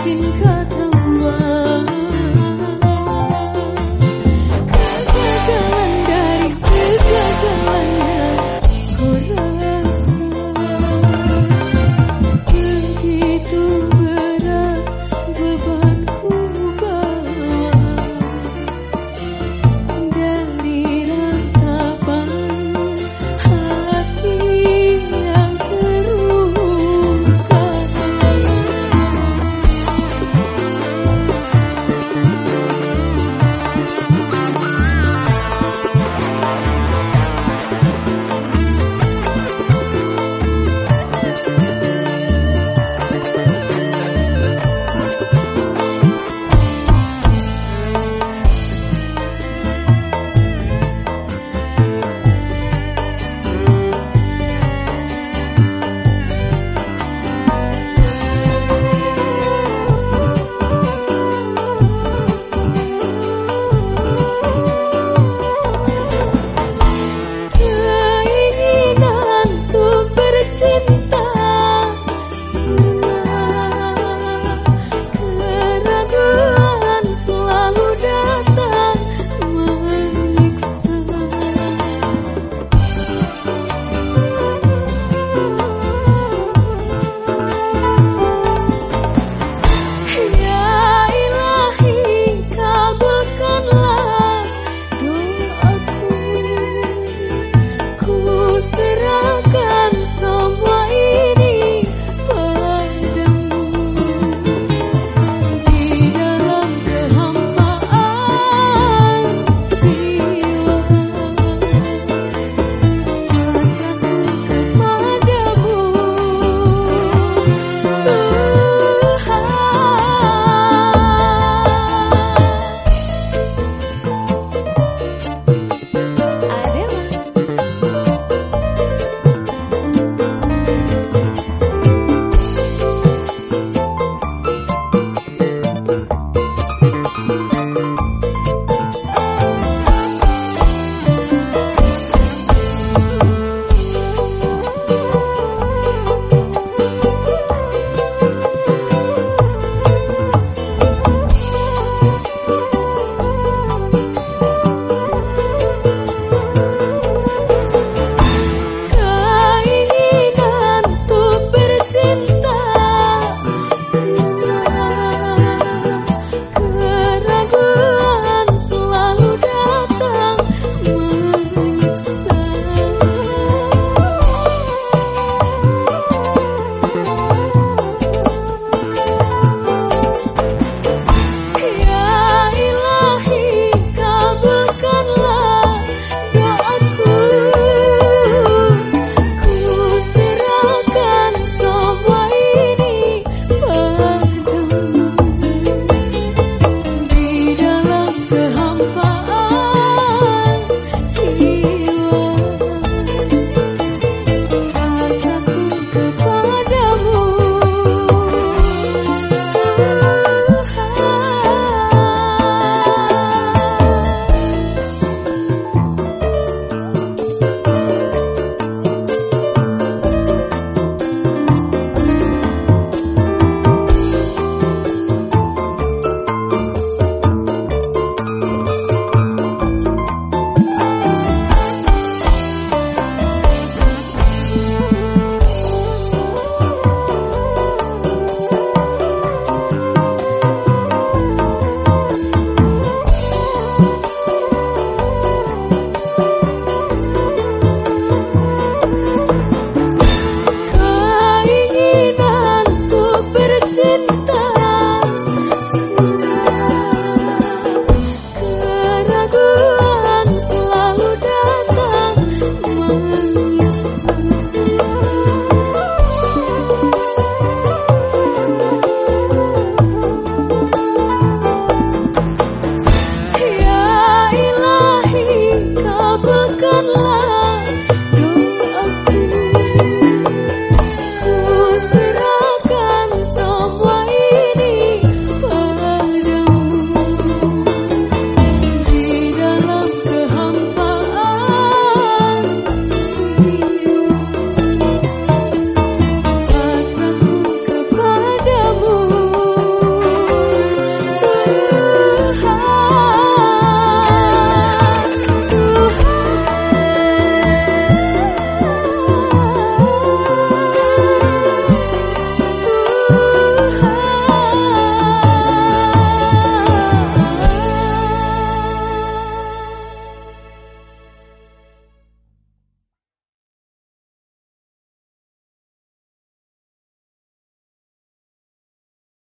makin kau